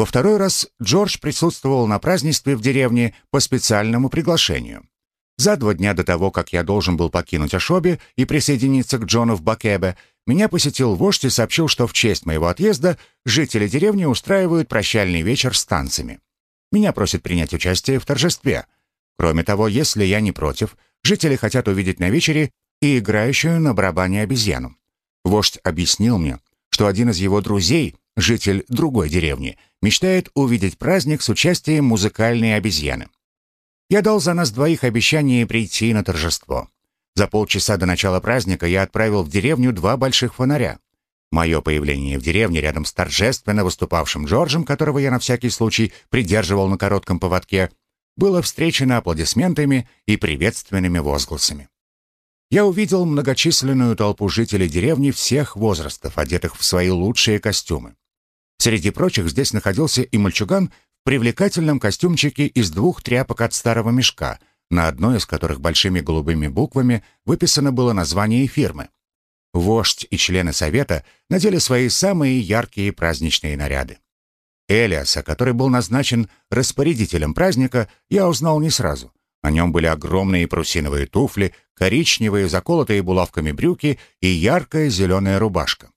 Во второй раз Джордж присутствовал на празднестве в деревне по специальному приглашению. За два дня до того, как я должен был покинуть Ашоби и присоединиться к Джону в Бакебе, меня посетил вождь и сообщил, что в честь моего отъезда жители деревни устраивают прощальный вечер с танцами. Меня просят принять участие в торжестве. Кроме того, если я не против, жители хотят увидеть на вечере и играющую на барабане обезьяну. Вождь объяснил мне, что один из его друзей, житель другой деревни, мечтает увидеть праздник с участием музыкальной обезьяны. Я дал за нас двоих обещание прийти на торжество. За полчаса до начала праздника я отправил в деревню два больших фонаря. Мое появление в деревне рядом с торжественно выступавшим Джорджем, которого я на всякий случай придерживал на коротком поводке, было встречено аплодисментами и приветственными возгласами. Я увидел многочисленную толпу жителей деревни всех возрастов, одетых в свои лучшие костюмы. Среди прочих здесь находился и мальчуган в привлекательном костюмчике из двух тряпок от старого мешка, на одной из которых большими голубыми буквами выписано было название фирмы. Вождь и члены совета надели свои самые яркие праздничные наряды. Элиаса, который был назначен распорядителем праздника, я узнал не сразу. На нем были огромные прусиновые туфли, коричневые, заколотые булавками брюки и яркая зеленая рубашка.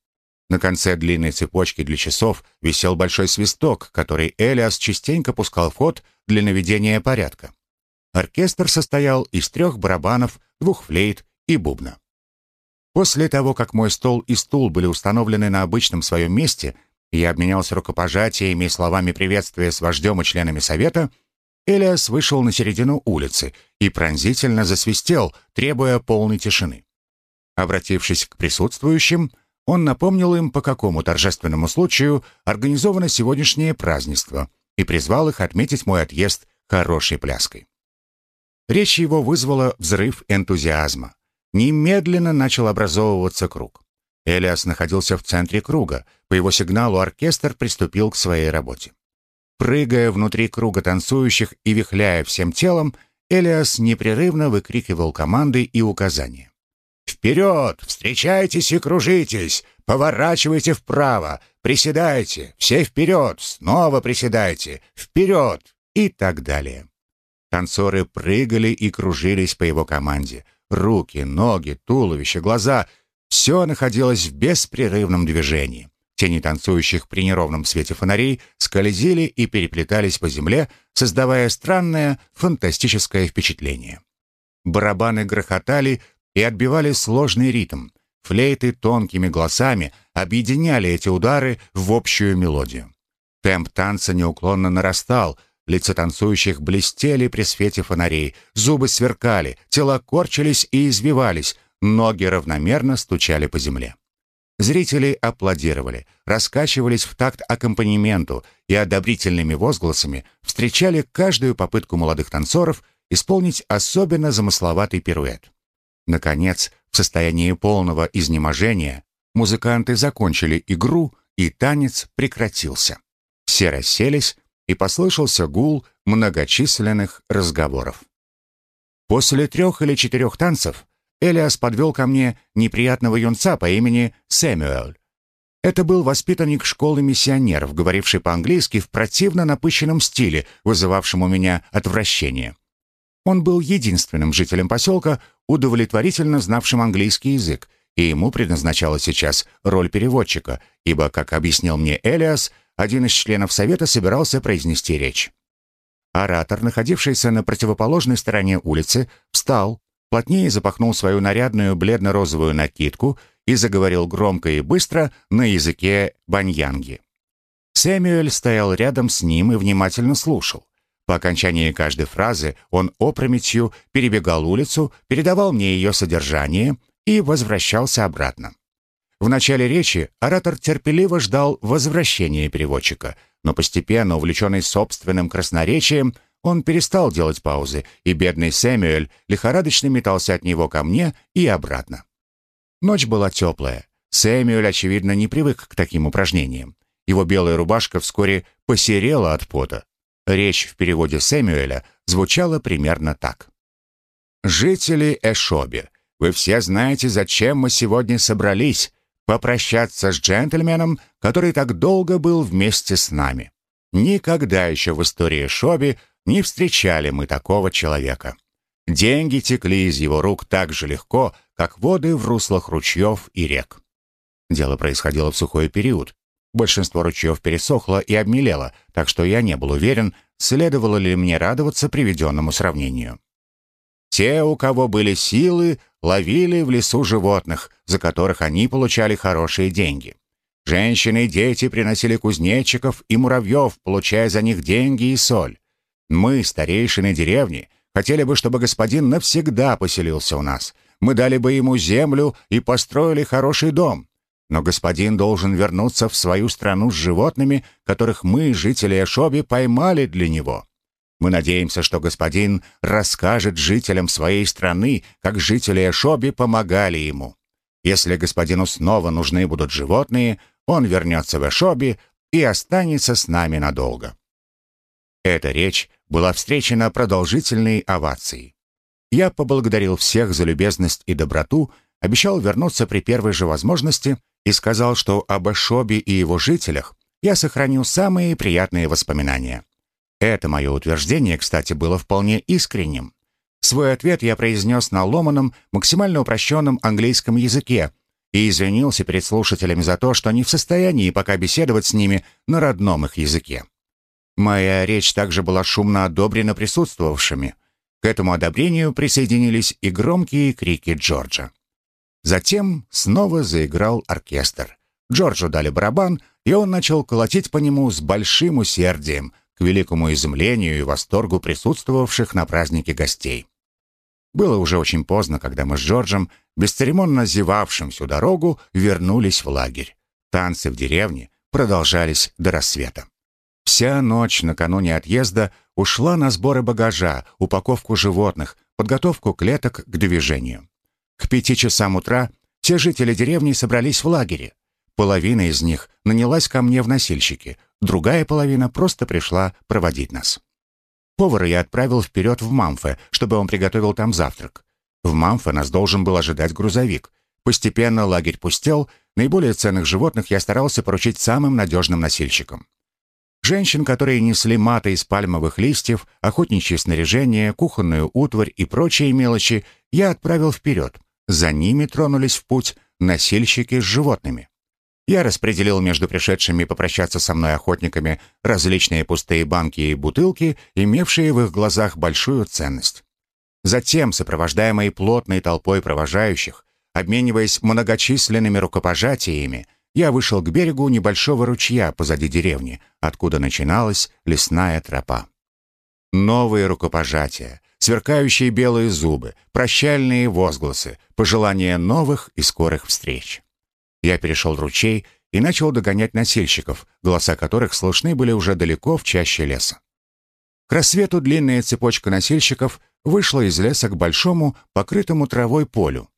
На конце длинной цепочки для часов висел большой свисток, который Элиас частенько пускал в ход для наведения порядка. Оркестр состоял из трех барабанов, двух флейт и бубна. После того, как мой стол и стул были установлены на обычном своем месте, я обменялся рукопожатиями и словами приветствия с вождем и членами совета, Элиас вышел на середину улицы и пронзительно засвистел, требуя полной тишины. Обратившись к присутствующим, он напомнил им, по какому торжественному случаю организовано сегодняшнее празднество, и призвал их отметить мой отъезд хорошей пляской. Речь его вызвала взрыв энтузиазма. Немедленно начал образовываться круг. Элиас находился в центре круга. По его сигналу оркестр приступил к своей работе. Прыгая внутри круга танцующих и вихляя всем телом, Элиас непрерывно выкрикивал команды и указания. «Вперед! Встречайтесь и кружитесь! Поворачивайте вправо! Приседайте! Все вперед! Снова приседайте! Вперед!» и так далее. Танцоры прыгали и кружились по его команде. Руки, ноги, туловище, глаза — все находилось в беспрерывном движении. Тени танцующих при неровном свете фонарей скользили и переплетались по земле, создавая странное, фантастическое впечатление. Барабаны грохотали и отбивали сложный ритм. Флейты тонкими голосами объединяли эти удары в общую мелодию. Темп танца неуклонно нарастал, лица танцующих блестели при свете фонарей, зубы сверкали, тела корчились и извивались, ноги равномерно стучали по земле. Зрители аплодировали, раскачивались в такт аккомпанементу и одобрительными возгласами встречали каждую попытку молодых танцоров исполнить особенно замысловатый пируэт. Наконец, в состоянии полного изнеможения, музыканты закончили игру, и танец прекратился. Все расселись, и послышался гул многочисленных разговоров. После трех или четырех танцев Элиас подвел ко мне неприятного юнца по имени Сэмюэль. Это был воспитанник школы миссионеров, говоривший по-английски в противно напыщенном стиле, вызывавшем у меня отвращение. Он был единственным жителем поселка, удовлетворительно знавшим английский язык, и ему предназначалась сейчас роль переводчика, ибо, как объяснил мне Элиас, один из членов совета собирался произнести речь. Оратор, находившийся на противоположной стороне улицы, встал, плотнее запахнул свою нарядную бледно-розовую накидку и заговорил громко и быстро на языке баньянги. Сэмюэль стоял рядом с ним и внимательно слушал. По окончании каждой фразы он опрометью перебегал улицу, передавал мне ее содержание и возвращался обратно. В начале речи оратор терпеливо ждал возвращения переводчика, но постепенно, увлеченный собственным красноречием, он перестал делать паузы, и бедный Сэмюэль лихорадочно метался от него ко мне и обратно. Ночь была теплая. Сэмюэль, очевидно, не привык к таким упражнениям. Его белая рубашка вскоре посерела от пота. Речь в переводе Сэмюэля звучала примерно так. «Жители Эшоби, вы все знаете, зачем мы сегодня собрались. Попрощаться с джентльменом, который так долго был вместе с нами. Никогда еще в истории Шоби не встречали мы такого человека. Деньги текли из его рук так же легко, как воды в руслах ручьев и рек. Дело происходило в сухой период. Большинство ручьев пересохло и обмелело, так что я не был уверен, следовало ли мне радоваться приведенному сравнению. Те, у кого были силы, ловили в лесу животных, за которых они получали хорошие деньги. Женщины и дети приносили кузнечиков и муравьев, получая за них деньги и соль. Мы, старейшины деревни, хотели бы, чтобы господин навсегда поселился у нас. Мы дали бы ему землю и построили хороший дом. Но господин должен вернуться в свою страну с животными, которых мы, жители Эшоби, поймали для него. Мы надеемся, что господин расскажет жителям своей страны, как жители Эшоби помогали ему. Если господину снова нужны будут животные, он вернется в Эшоби и останется с нами надолго. Эта речь была встречена продолжительной овацией. Я поблагодарил всех за любезность и доброту, обещал вернуться при первой же возможности и сказал, что об Эшобе и его жителях я сохраню самые приятные воспоминания. Это мое утверждение, кстати, было вполне искренним. Свой ответ я произнес на ломаном, максимально упрощенном английском языке и извинился перед слушателями за то, что не в состоянии пока беседовать с ними на родном их языке. Моя речь также была шумно одобрена присутствовавшими. К этому одобрению присоединились и громкие крики Джорджа. Затем снова заиграл оркестр. Джорджу дали барабан, и он начал колотить по нему с большим усердием, к великому изумлению и восторгу присутствовавших на празднике гостей. Было уже очень поздно, когда мы с Джорджем, бесцеремонно зевавшим всю дорогу, вернулись в лагерь. Танцы в деревне продолжались до рассвета. Вся ночь накануне отъезда ушла на сборы багажа, упаковку животных, подготовку клеток к движению. К пяти часам утра все жители деревни собрались в лагере. Половина из них нанялась ко мне в носильщики, другая половина просто пришла проводить нас. Повара я отправил вперед в Мамфе, чтобы он приготовил там завтрак. В Мамфе нас должен был ожидать грузовик. Постепенно лагерь пустел, наиболее ценных животных я старался поручить самым надежным носильщикам. Женщин, которые несли маты из пальмовых листьев, охотничье снаряжение, кухонную утварь и прочие мелочи, я отправил вперед. За ними тронулись в путь носильщики с животными. Я распределил между пришедшими попрощаться со мной охотниками различные пустые банки и бутылки, имевшие в их глазах большую ценность. Затем, сопровождаемые плотной толпой провожающих, обмениваясь многочисленными рукопожатиями, я вышел к берегу небольшого ручья позади деревни, откуда начиналась лесная тропа. Новые рукопожатия, сверкающие белые зубы, прощальные возгласы, пожелания новых и скорых встреч. Я перешел ручей и начал догонять носильщиков, голоса которых слышны были уже далеко в чаще леса. К рассвету длинная цепочка носильщиков вышла из леса к большому, покрытому травой полю.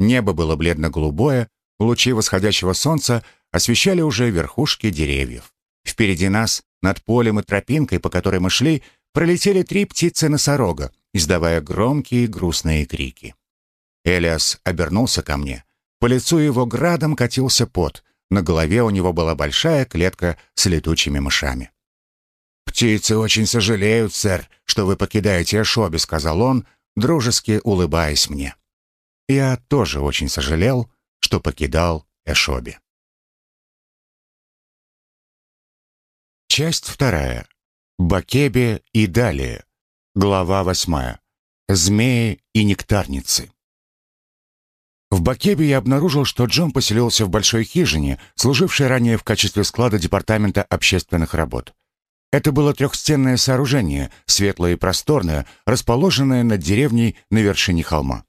Небо было бледно-голубое, Лучи восходящего солнца освещали уже верхушки деревьев. Впереди нас, над полем и тропинкой, по которой мы шли, пролетели три птицы-носорога, издавая громкие грустные крики. Элиас обернулся ко мне. По лицу его градом катился пот. На голове у него была большая клетка с летучими мышами. «Птицы очень сожалеют, сэр, что вы покидаете Ашоби», — сказал он, дружески улыбаясь мне. Я тоже очень сожалел, что покидал Эшоби. Часть вторая. Бакебе и далее. Глава восьмая. Змеи и нектарницы. В Бакебе я обнаружил, что Джон поселился в большой хижине, служившей ранее в качестве склада Департамента общественных работ. Это было трехстенное сооружение, светлое и просторное, расположенное над деревней на вершине холма.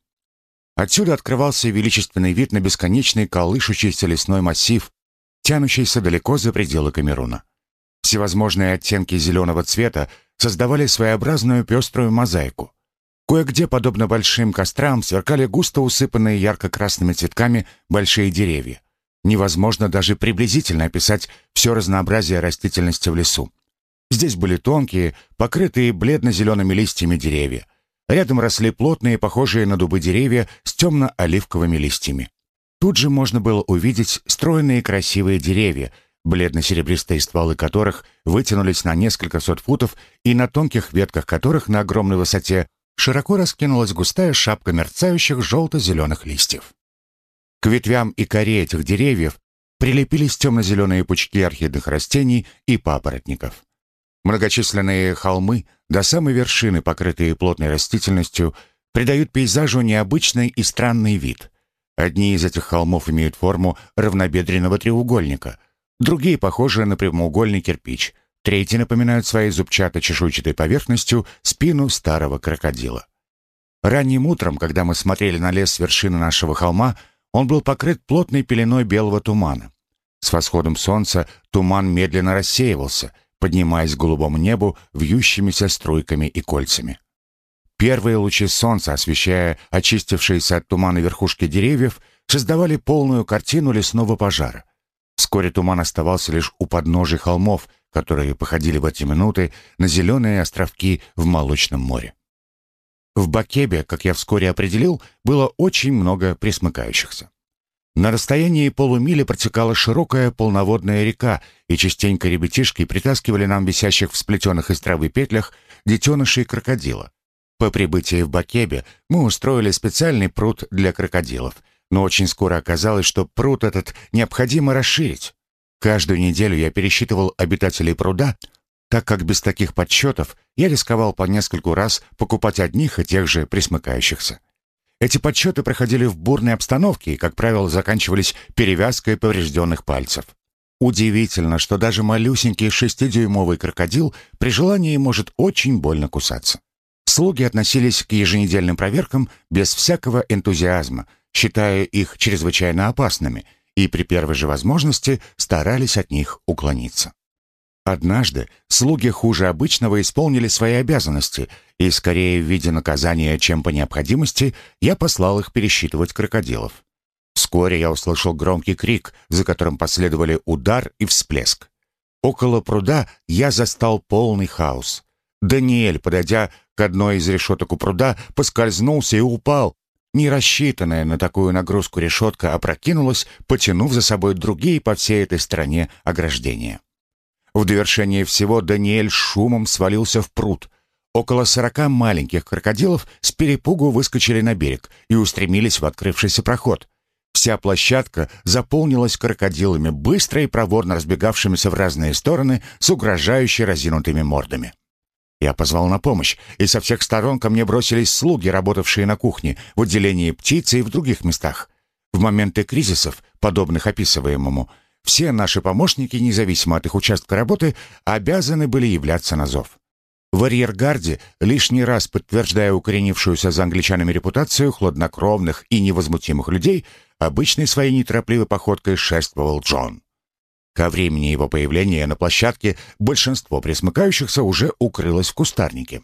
Отсюда открывался величественный вид на бесконечный колышущийся лесной массив, тянущийся далеко за пределы Камеруна. Всевозможные оттенки зеленого цвета создавали своеобразную пеструю мозаику. Кое-где, подобно большим кострам, сверкали густо усыпанные ярко-красными цветками большие деревья. Невозможно даже приблизительно описать все разнообразие растительности в лесу. Здесь были тонкие, покрытые бледно-зелеными листьями деревья — Рядом росли плотные, похожие на дубы деревья с темно-оливковыми листьями. Тут же можно было увидеть стройные красивые деревья, бледно-серебристые стволы которых вытянулись на несколько сот футов и на тонких ветках которых на огромной высоте широко раскинулась густая шапка мерцающих желто-зеленых листьев. К ветвям и коре этих деревьев прилепились темно-зеленые пучки орхидных растений и папоротников. Многочисленные холмы, до самой вершины, покрытые плотной растительностью, придают пейзажу необычный и странный вид. Одни из этих холмов имеют форму равнобедренного треугольника, другие похожи на прямоугольный кирпич, третьи напоминают своей зубчато-чешуйчатой поверхностью спину старого крокодила. Ранним утром, когда мы смотрели на лес с вершины нашего холма, он был покрыт плотной пеленой белого тумана. С восходом солнца туман медленно рассеивался, поднимаясь к голубому небу вьющимися струйками и кольцами. Первые лучи солнца, освещая очистившиеся от тумана верхушки деревьев, создавали полную картину лесного пожара. Вскоре туман оставался лишь у подножий холмов, которые походили в эти минуты на зеленые островки в молочном море. В Бакебе, как я вскоре определил, было очень много присмыкающихся. На расстоянии полумили протекала широкая полноводная река, и частенько ребятишки притаскивали нам висящих в сплетенных из травы петлях детенышей крокодила. По прибытии в Бакебе мы устроили специальный пруд для крокодилов, но очень скоро оказалось, что пруд этот необходимо расширить. Каждую неделю я пересчитывал обитателей пруда, так как без таких подсчетов я рисковал по нескольку раз покупать одних и тех же присмыкающихся. Эти подсчеты проходили в бурной обстановке и, как правило, заканчивались перевязкой поврежденных пальцев. Удивительно, что даже малюсенький шестидюймовый крокодил при желании может очень больно кусаться. Слуги относились к еженедельным проверкам без всякого энтузиазма, считая их чрезвычайно опасными, и при первой же возможности старались от них уклониться. Однажды слуги хуже обычного исполнили свои обязанности, и скорее в виде наказания, чем по необходимости, я послал их пересчитывать крокодилов. Вскоре я услышал громкий крик, за которым последовали удар и всплеск. Около пруда я застал полный хаос. Даниэль, подойдя к одной из решеток у пруда, поскользнулся и упал. Не рассчитанная на такую нагрузку решетка опрокинулась, потянув за собой другие по всей этой стране ограждения. В довершение всего Даниэль шумом свалился в пруд. Около сорока маленьких крокодилов с перепугу выскочили на берег и устремились в открывшийся проход. Вся площадка заполнилась крокодилами, быстро и проворно разбегавшимися в разные стороны с угрожающе разинутыми мордами. Я позвал на помощь, и со всех сторон ко мне бросились слуги, работавшие на кухне, в отделении птицы и в других местах. В моменты кризисов, подобных описываемому, все наши помощники, независимо от их участка работы, обязаны были являться на зов. В арьергарде, лишний раз подтверждая укоренившуюся за англичанами репутацию хладнокровных и невозмутимых людей, обычной своей неторопливой походкой шествовал Джон. Ко времени его появления на площадке большинство присмыкающихся уже укрылось в кустарнике.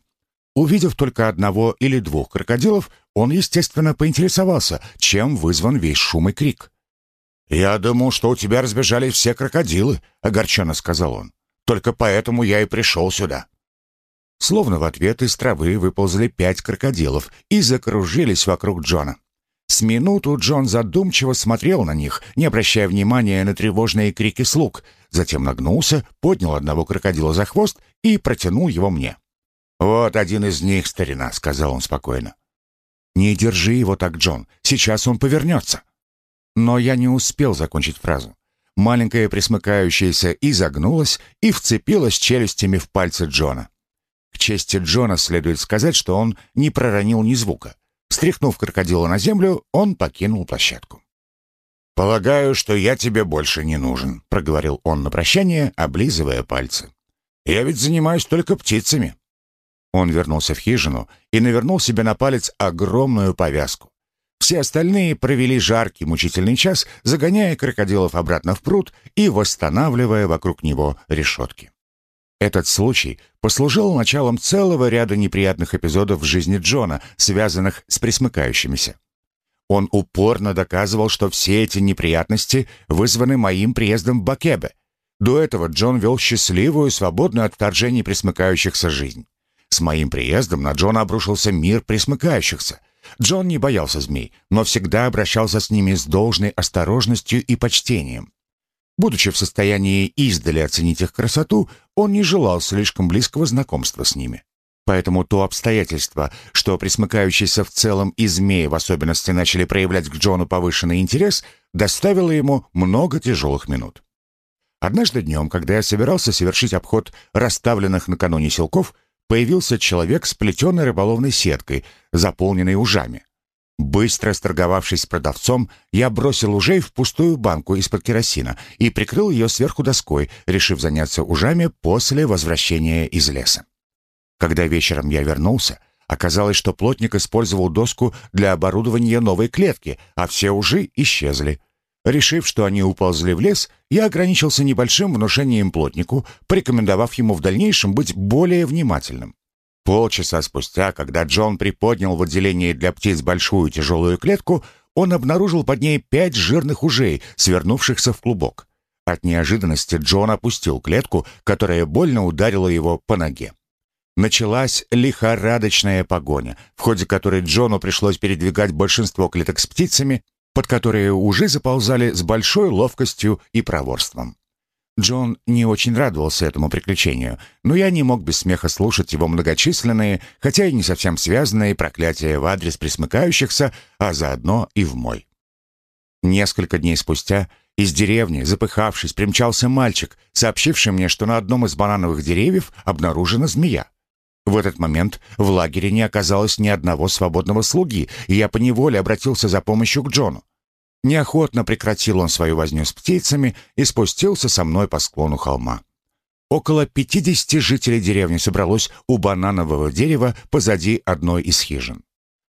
Увидев только одного или двух крокодилов, он, естественно, поинтересовался, чем вызван весь шум и крик. «Я думал, что у тебя разбежались все крокодилы», — огорченно сказал он. «Только поэтому я и пришел сюда». Словно в ответ из травы выползли пять крокодилов и закружились вокруг Джона. С минуту Джон задумчиво смотрел на них, не обращая внимания на тревожные крики слуг, затем нагнулся, поднял одного крокодила за хвост и протянул его мне. «Вот один из них, старина», — сказал он спокойно. «Не держи его так, Джон, сейчас он повернется». Но я не успел закончить фразу. Маленькая присмыкающаяся изогнулась и вцепилась челюстями в пальцы Джона. К чести Джона следует сказать, что он не проронил ни звука. Стряхнув крокодила на землю, он покинул площадку. «Полагаю, что я тебе больше не нужен», — проговорил он на прощание, облизывая пальцы. «Я ведь занимаюсь только птицами». Он вернулся в хижину и навернул себе на палец огромную повязку. Все остальные провели жаркий мучительный час, загоняя крокодилов обратно в пруд и восстанавливая вокруг него решетки. Этот случай послужил началом целого ряда неприятных эпизодов в жизни Джона, связанных с присмыкающимися. Он упорно доказывал, что все эти неприятности вызваны моим приездом в Бакебе. До этого Джон вел счастливую, свободную от вторжений присмыкающихся жизнь. С моим приездом на Джона обрушился мир присмыкающихся — Джон не боялся змей, но всегда обращался с ними с должной осторожностью и почтением. Будучи в состоянии издали оценить их красоту, он не желал слишком близкого знакомства с ними. Поэтому то обстоятельство, что присмыкающиеся в целом и змеи в особенности начали проявлять к Джону повышенный интерес, доставило ему много тяжелых минут. Однажды днем, когда я собирался совершить обход расставленных накануне селков, появился человек с плетеной рыболовной сеткой, заполненной ужами. Быстро сторговавшись с продавцом, я бросил ужей в пустую банку из-под керосина и прикрыл ее сверху доской, решив заняться ужами после возвращения из леса. Когда вечером я вернулся, оказалось, что плотник использовал доску для оборудования новой клетки, а все ужи исчезли. Решив, что они уползли в лес, я ограничился небольшим внушением плотнику, порекомендовав ему в дальнейшем быть более внимательным. Полчаса спустя, когда Джон приподнял в отделении для птиц большую тяжелую клетку, он обнаружил под ней пять жирных ужей, свернувшихся в клубок. От неожиданности Джон опустил клетку, которая больно ударила его по ноге. Началась лихорадочная погоня, в ходе которой Джону пришлось передвигать большинство клеток с птицами, под которые уже заползали с большой ловкостью и проворством. Джон не очень радовался этому приключению, но я не мог без смеха слушать его многочисленные, хотя и не совсем связанные проклятия в адрес присмыкающихся, а заодно и в мой. Несколько дней спустя из деревни, запыхавшись, примчался мальчик, сообщивший мне, что на одном из банановых деревьев обнаружена змея. В этот момент в лагере не оказалось ни одного свободного слуги, и я поневоле обратился за помощью к Джону. Неохотно прекратил он свою возню с птицами и спустился со мной по склону холма. Около 50 жителей деревни собралось у бананового дерева позади одной из хижин.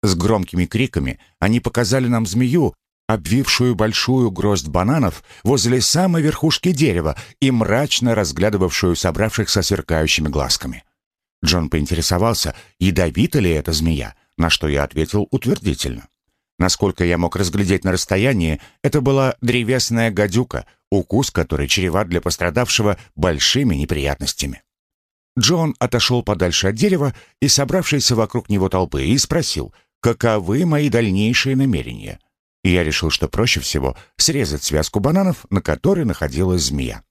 С громкими криками они показали нам змею, обвившую большую гроздь бананов возле самой верхушки дерева и мрачно разглядывавшую собравшихся сверкающими глазками. Джон поинтересовался, ядовита ли эта змея, на что я ответил утвердительно. Насколько я мог разглядеть на расстоянии, это была древесная гадюка, укус которой чреват для пострадавшего большими неприятностями. Джон отошел подальше от дерева и собравшийся вокруг него толпы и спросил, каковы мои дальнейшие намерения. И я решил, что проще всего срезать связку бананов, на которой находилась змея.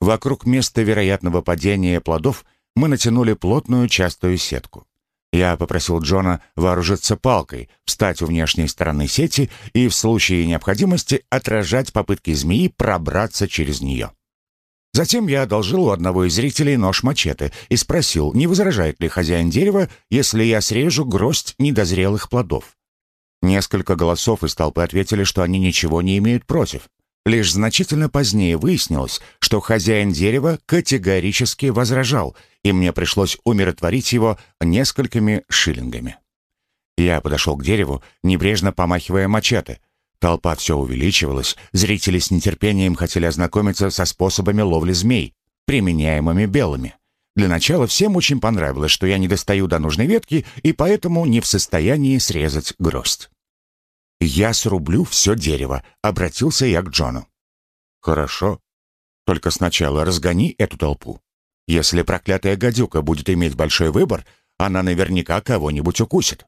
Вокруг места вероятного падения плодов – мы натянули плотную частую сетку. Я попросил Джона вооружиться палкой, встать у внешней стороны сети и в случае необходимости отражать попытки змеи пробраться через нее. Затем я одолжил у одного из зрителей нож-мачете и спросил, не возражает ли хозяин дерева, если я срежу гроздь недозрелых плодов. Несколько голосов из толпы ответили, что они ничего не имеют против. Лишь значительно позднее выяснилось, что хозяин дерева категорически возражал, и мне пришлось умиротворить его несколькими шиллингами. Я подошел к дереву, небрежно помахивая мачете. Толпа все увеличивалась, зрители с нетерпением хотели ознакомиться со способами ловли змей, применяемыми белыми. Для начала всем очень понравилось, что я не достаю до нужной ветки и поэтому не в состоянии срезать гроздь. «Я срублю все дерево», — обратился я к Джону. «Хорошо. Только сначала разгони эту толпу. Если проклятая гадюка будет иметь большой выбор, она наверняка кого-нибудь укусит.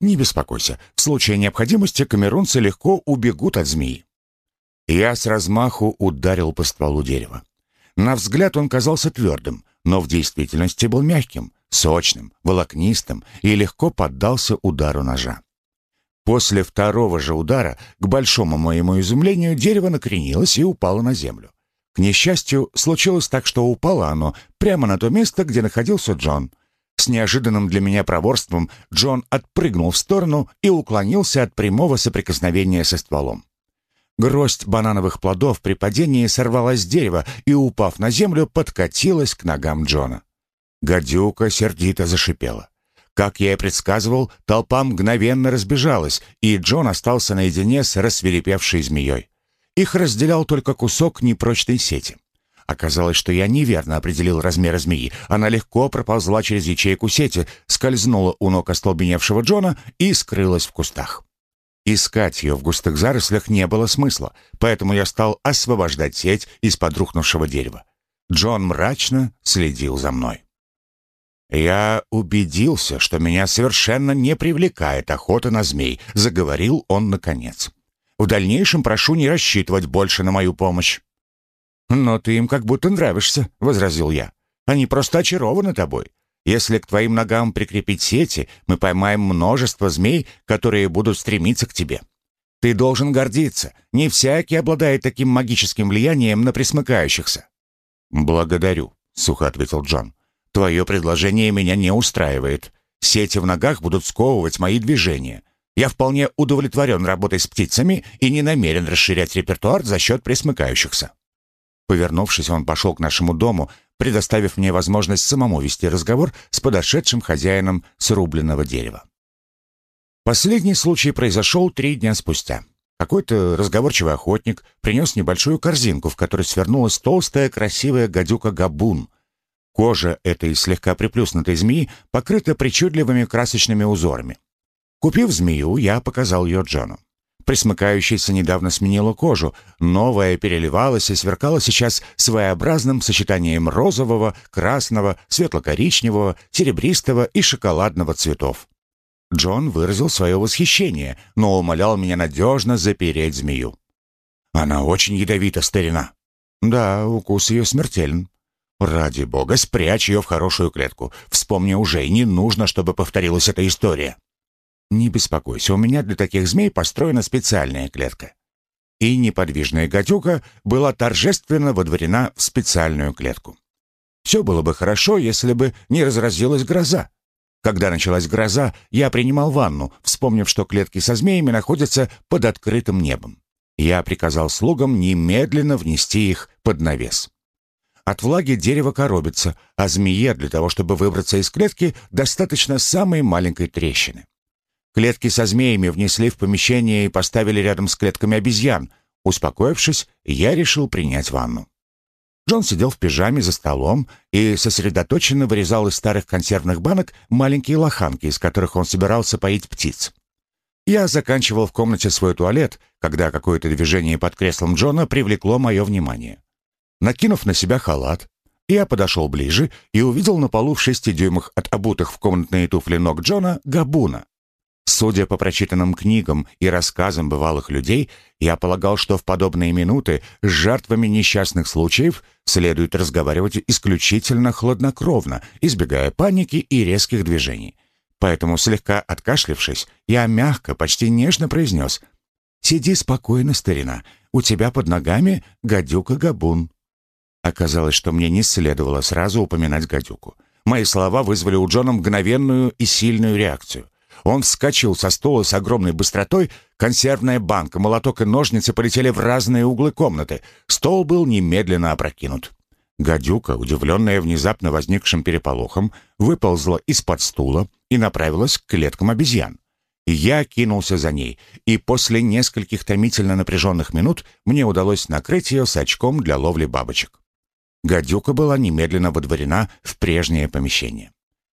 Не беспокойся, в случае необходимости камерунцы легко убегут от змеи». Я с размаху ударил по стволу дерева. На взгляд он казался твердым, но в действительности был мягким, сочным, волокнистым и легко поддался удару ножа. После второго же удара, к большому моему изумлению, дерево накренилось и упало на землю. К несчастью, случилось так, что упало оно прямо на то место, где находился Джон. С неожиданным для меня проворством Джон отпрыгнул в сторону и уклонился от прямого соприкосновения со стволом. Гроздь банановых плодов при падении сорвалась с дерева и, упав на землю, подкатилась к ногам Джона. Гадюка сердито зашипела. Как я и предсказывал, толпа мгновенно разбежалась, и Джон остался наедине с рассверепевшей змеей. Их разделял только кусок непрочной сети. Оказалось, что я неверно определил размеры змеи. Она легко проползла через ячейку сети, скользнула у ног остолбеневшего Джона и скрылась в кустах. Искать ее в густых зарослях не было смысла, поэтому я стал освобождать сеть из-под рухнувшего дерева. Джон мрачно следил за мной. «Я убедился, что меня совершенно не привлекает охота на змей», — заговорил он наконец. В дальнейшем прошу не рассчитывать больше на мою помощь». «Но ты им как будто нравишься», — возразил я. «Они просто очарованы тобой. Если к твоим ногам прикрепить сети, мы поймаем множество змей, которые будут стремиться к тебе. Ты должен гордиться. Не всякий обладает таким магическим влиянием на присмыкающихся». «Благодарю», — сухо ответил Джон. «Твое предложение меня не устраивает. Сети в ногах будут сковывать мои движения. Я вполне удовлетворен работой с птицами и не намерен расширять репертуар за счет присмыкающихся». Повернувшись, он пошел к нашему дому, предоставив мне возможность самому вести разговор с подошедшим хозяином срубленного дерева. Последний случай произошел три дня спустя. Какой-то разговорчивый охотник принес небольшую корзинку, в которой свернулась толстая красивая гадюка-габун. Кожа этой слегка приплюснутой змеи покрыта причудливыми красочными узорами. Купив змею, я показал ее Джону. Присмыкающаяся недавно сменила кожу, новая переливалась и сверкала сейчас своеобразным сочетанием розового, красного, светло-коричневого, серебристого и шоколадного цветов. Джон выразил свое восхищение, но умолял меня надежно запереть змею. «Она очень ядовита, старина». «Да, укус ее смертелен». «Ради бога, спрячь ее в хорошую клетку. Вспомни уже, не нужно, чтобы повторилась эта история». «Не беспокойся, у меня для таких змей построена специальная клетка». И неподвижная гадюка была торжественно водворена в специальную клетку. Все было бы хорошо, если бы не разразилась гроза. Когда началась гроза, я принимал ванну, вспомнив, что клетки со змеями находятся под открытым небом. Я приказал слугам немедленно внести их под навес. От влаги дерево коробится, а змее для того, чтобы выбраться из клетки, достаточно самой маленькой трещины. Клетки со змеями внесли в помещение и поставили рядом с клетками обезьян. Успокоившись, я решил принять ванну. Джон сидел в пижаме за столом и сосредоточенно вырезал из старых консервных банок маленькие лоханки, из которых он собирался поить птиц. Я заканчивал в комнате свой туалет, когда какое-то движение под креслом Джона привлекло мое внимание. Накинув на себя халат, я подошел ближе и увидел на полу в шести дюймах от обутых в комнатные туфли ног Джона габуна. Судя по прочитанным книгам и рассказам бывалых людей, я полагал, что в подобные минуты с жертвами несчастных случаев следует разговаривать исключительно хладнокровно, избегая паники и резких движений. Поэтому, слегка откашлившись, я мягко, почти нежно произнес «Сиди спокойно, старина, у тебя под ногами гадюка-габун». Оказалось, что мне не следовало сразу упоминать гадюку. Мои слова вызвали у Джона мгновенную и сильную реакцию. Он вскочил со стула с огромной быстротой, консервная банка, молоток и ножницы полетели в разные углы комнаты. Стол был немедленно опрокинут. Гадюка, удивленная внезапно возникшим переполохом, выползла из-под стула и направилась к клеткам обезьян. Я кинулся за ней, и после нескольких томительно напряженных минут мне удалось накрыть ее с очком для ловли бабочек. Гадюка была немедленно водворена в прежнее помещение.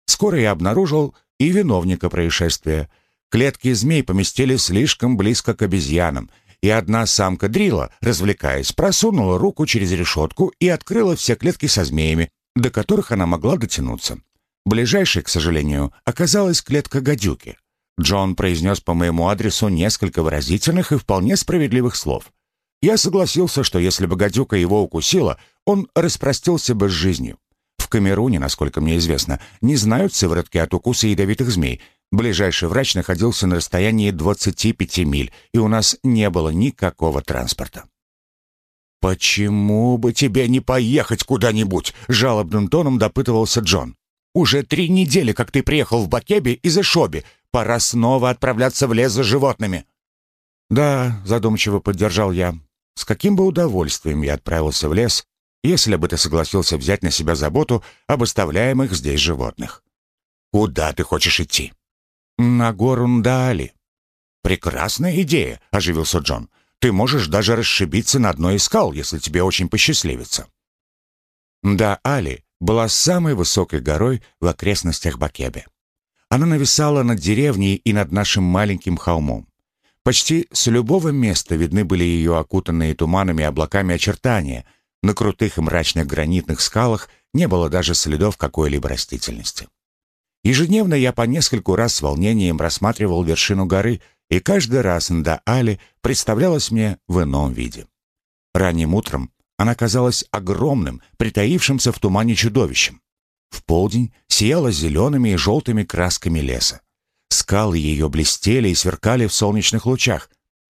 Скоро я обнаружил, и виновника происшествия. Клетки змей поместили слишком близко к обезьянам, и одна самка дрила, развлекаясь, просунула руку через решетку и открыла все клетки со змеями, до которых она могла дотянуться. Ближайшей, к сожалению, оказалась клетка гадюки. Джон произнес по моему адресу несколько выразительных и вполне справедливых слов. Я согласился, что если бы гадюка его укусила, он распростился бы с жизнью. В Камеруне, насколько мне известно, не знают сыворотки от укуса ядовитых змей. Ближайший врач находился на расстоянии 25 миль, и у нас не было никакого транспорта. «Почему бы тебе не поехать куда-нибудь?» — жалобным тоном допытывался Джон. «Уже три недели, как ты приехал в Бакебе из Эшоби. Пора снова отправляться в лес за животными». «Да», — задумчиво поддержал я, — «с каким бы удовольствием я отправился в лес, если бы ты согласился взять на себя заботу об оставляемых здесь животных. Куда ты хочешь идти? На гору Ндаали. Прекрасная идея, оживился Джон. Ты можешь даже расшибиться на одной из скал, если тебе очень посчастливится. Ндаали была самой высокой горой в окрестностях Бакебе. Она нависала над деревней и над нашим маленьким холмом. Почти с любого места видны были ее окутанные туманами облаками очертания, на крутых и мрачных гранитных скалах не было даже следов какой-либо растительности. Ежедневно я по нескольку раз с волнением рассматривал вершину горы и каждый раз Ндаали представлялась мне в ином виде. Ранним утром она казалась огромным, притаившимся в тумане чудовищем. В полдень сияла зелеными и желтыми красками леса. Скалы ее блестели и сверкали в солнечных лучах.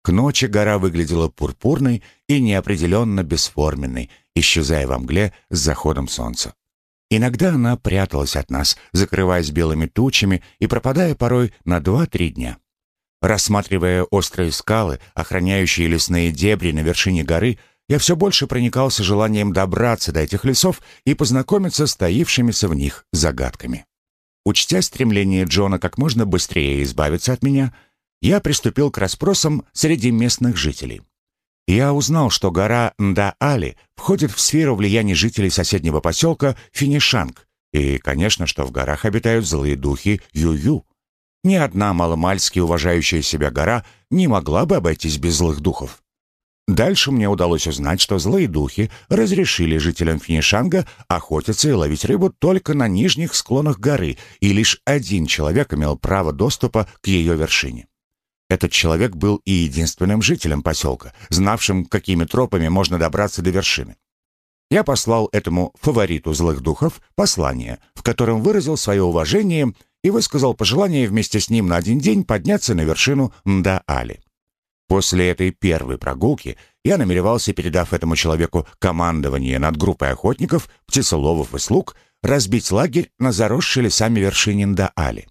К ночи гора выглядела пурпурной и неопределенно бесформенной, исчезая во мгле с заходом солнца. Иногда она пряталась от нас, закрываясь белыми тучами и пропадая порой на два-три дня. Рассматривая острые скалы, охраняющие лесные дебри на вершине горы, я все больше проникался желанием добраться до этих лесов и познакомиться с таившимися в них загадками. Учтя стремление Джона как можно быстрее избавиться от меня, я приступил к расспросам среди местных жителей. Я узнал, что гора Ндаали входит в сферу влияния жителей соседнего поселка Финишанг, и, конечно, что в горах обитают злые духи Ю-Ю. Ни одна маломальски уважающая себя гора не могла бы обойтись без злых духов. Дальше мне удалось узнать, что злые духи разрешили жителям Финишанга охотиться и ловить рыбу только на нижних склонах горы, и лишь один человек имел право доступа к ее вершине. Этот человек был и единственным жителем поселка, знавшим, какими тропами можно добраться до вершины. Я послал этому фавориту злых духов послание, в котором выразил свое уважение и высказал пожелание вместе с ним на один день подняться на вершину Мда-Али. После этой первой прогулки я намеревался, передав этому человеку командование над группой охотников, птицеловов и слуг, разбить лагерь на заросшей лесами вершине Нда-Али.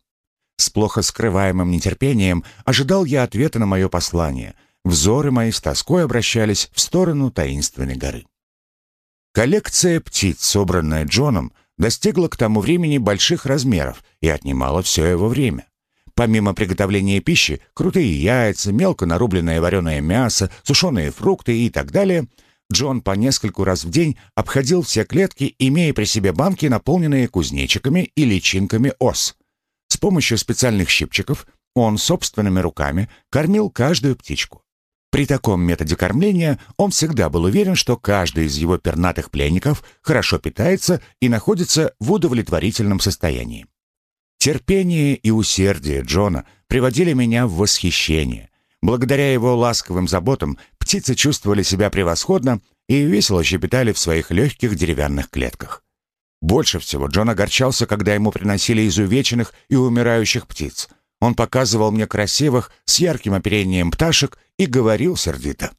С плохо скрываемым нетерпением ожидал я ответа на мое послание. Взоры мои с тоской обращались в сторону таинственной горы. Коллекция птиц, собранная Джоном, достигла к тому времени больших размеров и отнимала все его время. Помимо приготовления пищи, крутые яйца, мелко нарубленное вареное мясо, сушеные фрукты и так далее, Джон по нескольку раз в день обходил все клетки, имея при себе банки, наполненные кузнечиками и личинками ос. С помощью специальных щипчиков он собственными руками кормил каждую птичку. При таком методе кормления он всегда был уверен, что каждый из его пернатых пленников хорошо питается и находится в удовлетворительном состоянии. Терпение и усердие Джона приводили меня в восхищение. Благодаря его ласковым заботам птицы чувствовали себя превосходно и весело щепетали в своих легких деревянных клетках. Больше всего Джон огорчался, когда ему приносили изувеченных и умирающих птиц. Он показывал мне красивых, с ярким оперением пташек и говорил сердито.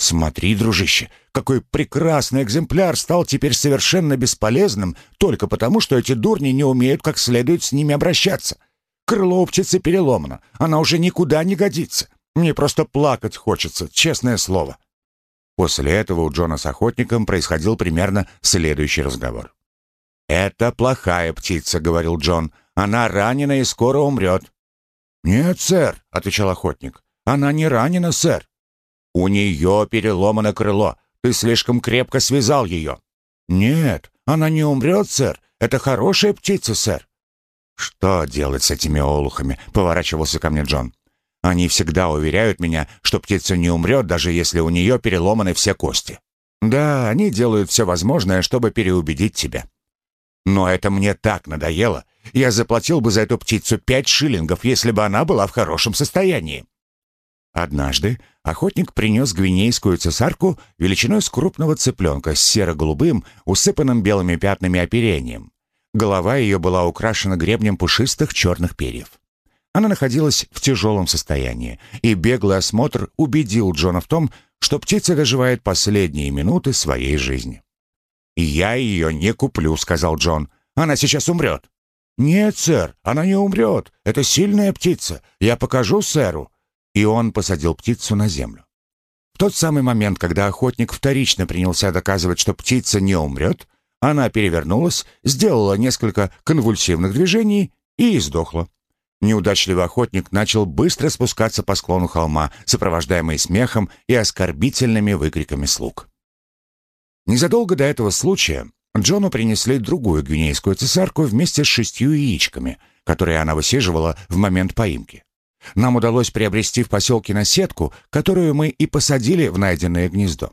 «Смотри, дружище, какой прекрасный экземпляр стал теперь совершенно бесполезным только потому, что эти дурни не умеют как следует с ними обращаться. Крыло у птицы переломано, она уже никуда не годится. Мне просто плакать хочется, честное слово». После этого у Джона с охотником происходил примерно следующий разговор. «Это плохая птица», — говорил Джон. «Она ранена и скоро умрет». «Нет, сэр», — отвечал охотник. «Она не ранена, сэр. «У нее переломано крыло. Ты слишком крепко связал ее». «Нет, она не умрет, сэр. Это хорошая птица, сэр». «Что делать с этими олухами?» — поворачивался ко мне Джон. «Они всегда уверяют меня, что птица не умрет, даже если у нее переломаны все кости. Да, они делают все возможное, чтобы переубедить тебя. Но это мне так надоело. Я заплатил бы за эту птицу пять шиллингов, если бы она была в хорошем состоянии». Однажды охотник принес гвинейскую цесарку величиной с крупного цыпленка с серо-голубым, усыпанным белыми пятнами оперением. Голова ее была украшена гребнем пушистых черных перьев. Она находилась в тяжелом состоянии, и беглый осмотр убедил Джона в том, что птица доживает последние минуты своей жизни. «Я ее не куплю», — сказал Джон. «Она сейчас умрет». «Нет, сэр, она не умрет. Это сильная птица. Я покажу сэру и он посадил птицу на землю. В тот самый момент, когда охотник вторично принялся доказывать, что птица не умрет, она перевернулась, сделала несколько конвульсивных движений и издохла. Неудачливый охотник начал быстро спускаться по склону холма, сопровождаемый смехом и оскорбительными выкриками слуг. Незадолго до этого случая Джону принесли другую гвинейскую цесарку вместе с шестью яичками, которые она высиживала в момент поимки. Нам удалось приобрести в поселке наседку, которую мы и посадили в найденное гнездо.